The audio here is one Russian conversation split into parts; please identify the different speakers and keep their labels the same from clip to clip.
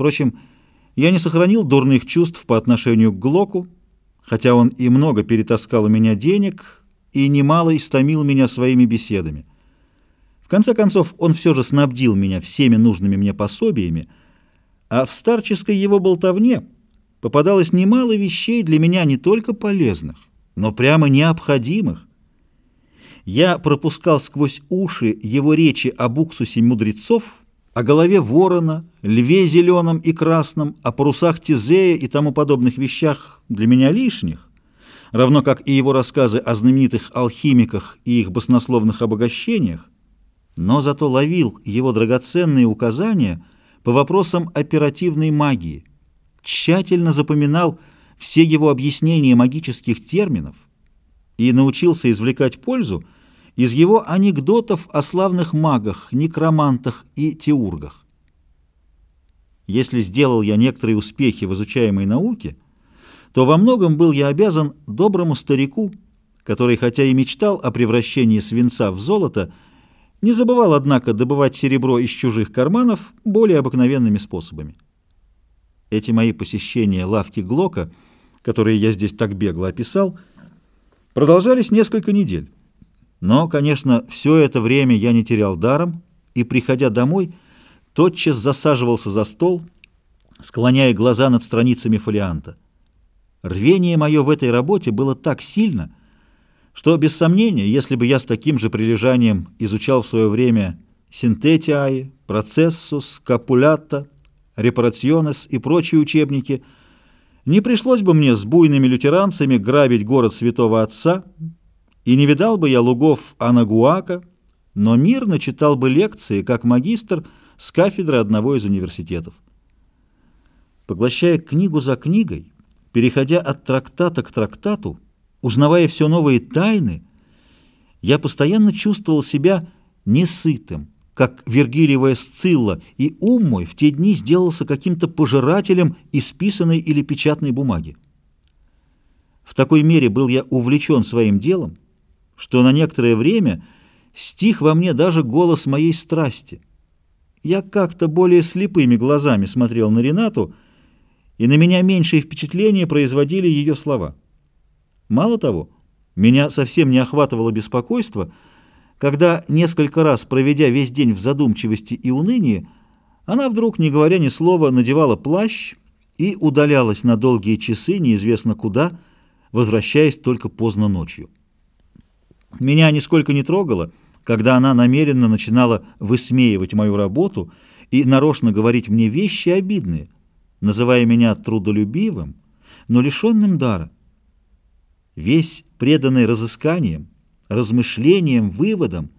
Speaker 1: Впрочем, я не сохранил дурных чувств по отношению к Глоку, хотя он и много перетаскал у меня денег и немало истомил меня своими беседами. В конце концов, он все же снабдил меня всеми нужными мне пособиями, а в старческой его болтовне попадалось немало вещей для меня не только полезных, но прямо необходимых. Я пропускал сквозь уши его речи об уксусе мудрецов, о голове ворона, льве зеленом и красном, о парусах Тизея и тому подобных вещах для меня лишних, равно как и его рассказы о знаменитых алхимиках и их баснословных обогащениях, но зато ловил его драгоценные указания по вопросам оперативной магии, тщательно запоминал все его объяснения магических терминов и научился извлекать пользу из его анекдотов о славных магах, некромантах и теургах. Если сделал я некоторые успехи в изучаемой науке, то во многом был я обязан доброму старику, который, хотя и мечтал о превращении свинца в золото, не забывал, однако, добывать серебро из чужих карманов более обыкновенными способами. Эти мои посещения лавки Глока, которые я здесь так бегло описал, продолжались несколько недель. Но, конечно, все это время я не терял даром и, приходя домой, тотчас засаживался за стол, склоняя глаза над страницами фолианта. Рвение мое в этой работе было так сильно, что, без сомнения, если бы я с таким же прилежанием изучал в свое время синтетиаи, процессус, капулята, репарационес и прочие учебники, не пришлось бы мне с буйными лютеранцами грабить город святого отца, и не видал бы я лугов Анагуака, но мирно читал бы лекции, как магистр, с кафедры одного из университетов. Поглощая книгу за книгой, переходя от трактата к трактату, узнавая все новые тайны, я постоянно чувствовал себя несытым, как Вергилиевая Сцилла, и ум мой в те дни сделался каким-то пожирателем исписанной или печатной бумаги. В такой мере был я увлечен своим делом, что на некоторое время стих во мне даже голос моей страсти. Я как-то более слепыми глазами смотрел на Ренату, и на меня меньшее впечатление производили ее слова. Мало того, меня совсем не охватывало беспокойство, когда, несколько раз проведя весь день в задумчивости и унынии, она вдруг, не говоря ни слова, надевала плащ и удалялась на долгие часы неизвестно куда, возвращаясь только поздно ночью. Меня нисколько не трогало, когда она намеренно начинала высмеивать мою работу и нарочно говорить мне вещи обидные, называя меня трудолюбивым, но лишенным дара. Весь преданный разысканием, размышлением, выводом,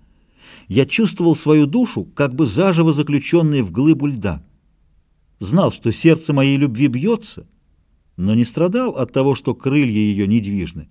Speaker 1: я чувствовал свою душу, как бы заживо заключенной в глыбу льда. Знал, что сердце моей любви бьется, но не страдал от того, что крылья ее недвижны.